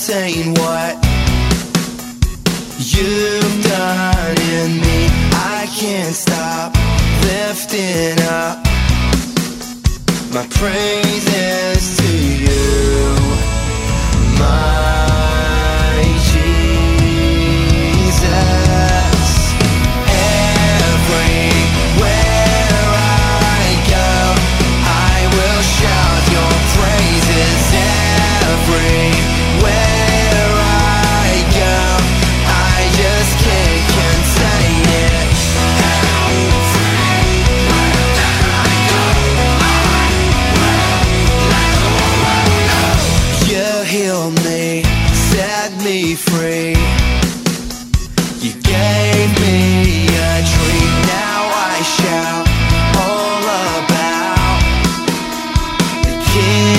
Saying what you've done in me. I can't stop lifting up my praises. heal me, set me free. You gave me a dream, now I shout all about the King.